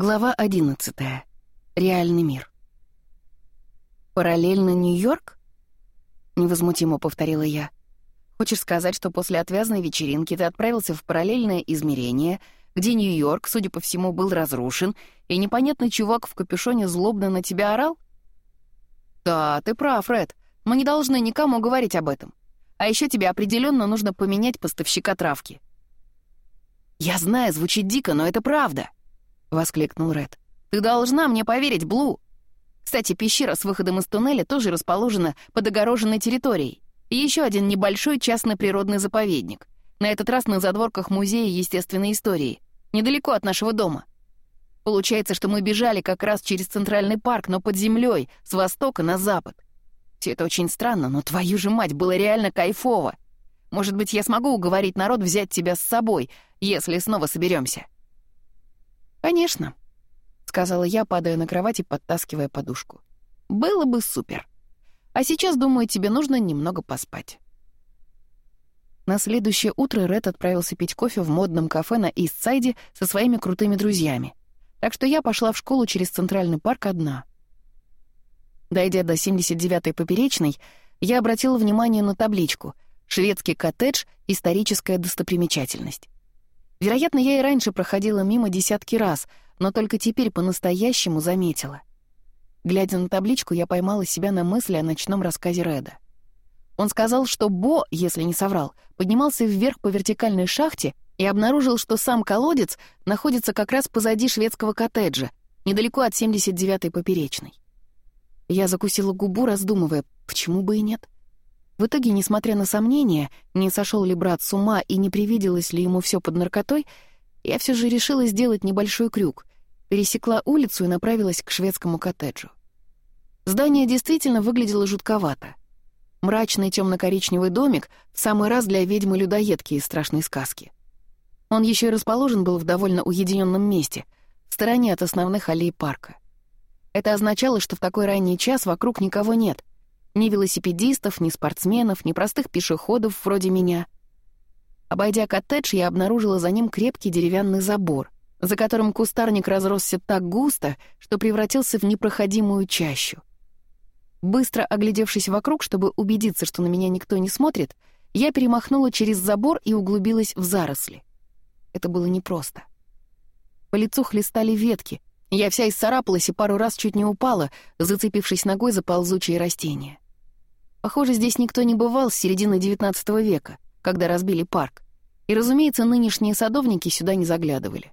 Глава 11. Реальный мир. «Параллельно Нью-Йорк?» — невозмутимо повторила я. «Хочешь сказать, что после отвязной вечеринки ты отправился в параллельное измерение, где Нью-Йорк, судя по всему, был разрушен, и непонятный чувак в капюшоне злобно на тебя орал?» «Да, ты прав, Ред. Мы не должны никому говорить об этом. А еще тебе определенно нужно поменять поставщика травки». «Я знаю, звучит дико, но это правда», —— воскликнул Ред. «Ты должна мне поверить, Блу!» Кстати, пещера с выходом из туннеля тоже расположена под огороженной территорией. И еще один небольшой частный природный заповедник. На этот раз на задворках Музея естественной истории. Недалеко от нашего дома. Получается, что мы бежали как раз через центральный парк, но под землей, с востока на запад. Все это очень странно, но твою же мать, было реально кайфово. Может быть, я смогу уговорить народ взять тебя с собой, если снова соберемся. «Конечно», — сказала я, падая на кровать и подтаскивая подушку. «Было бы супер. А сейчас, думаю, тебе нужно немного поспать». На следующее утро Ред отправился пить кофе в модном кафе на Истсайде со своими крутыми друзьями. Так что я пошла в школу через Центральный парк одна. Дойдя до 79-й поперечной, я обратила внимание на табличку «Шведский коттедж. Историческая достопримечательность». Вероятно, я и раньше проходила мимо десятки раз, но только теперь по-настоящему заметила. Глядя на табличку, я поймала себя на мысли о ночном рассказе Реда. Он сказал, что Бо, если не соврал, поднимался вверх по вертикальной шахте и обнаружил, что сам колодец находится как раз позади шведского коттеджа, недалеко от 79-й поперечной. Я закусила губу, раздумывая, почему бы и нет. В итоге, несмотря на сомнения, не сошел ли брат с ума и не привиделось ли ему все под наркотой, я все же решила сделать небольшой крюк, пересекла улицу и направилась к шведскому коттеджу. Здание действительно выглядело жутковато. Мрачный темно-коричневый домик в самый раз для ведьмы-людоедки из страшной сказки. Он еще и расположен был в довольно уединенном месте, в стороне от основных аллей парка. Это означало, что в такой ранний час вокруг никого нет, ни велосипедистов, ни спортсменов, ни простых пешеходов вроде меня. Обойдя коттедж, я обнаружила за ним крепкий деревянный забор, за которым кустарник разросся так густо, что превратился в непроходимую чащу. Быстро оглядевшись вокруг, чтобы убедиться, что на меня никто не смотрит, я перемахнула через забор и углубилась в заросли. Это было непросто. По лицу хлестали ветки, я вся исцарапалась и пару раз чуть не упала, зацепившись ногой за ползучие растения. Похоже, здесь никто не бывал с середины XIX века, когда разбили парк. И, разумеется, нынешние садовники сюда не заглядывали.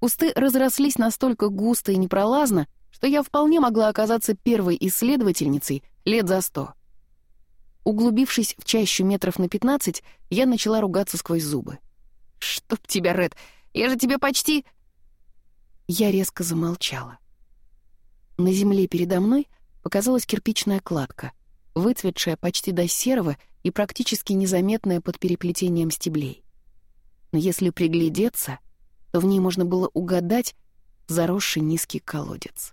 Кусты разрослись настолько густо и непролазно, что я вполне могла оказаться первой исследовательницей лет за сто. Углубившись в чащу метров на пятнадцать, я начала ругаться сквозь зубы. «Чтоб тебя, Ред, я же тебе почти...» Я резко замолчала. На земле передо мной показалась кирпичная кладка, выцветшая почти до серого и практически незаметная под переплетением стеблей. Но если приглядеться, то в ней можно было угадать заросший низкий колодец.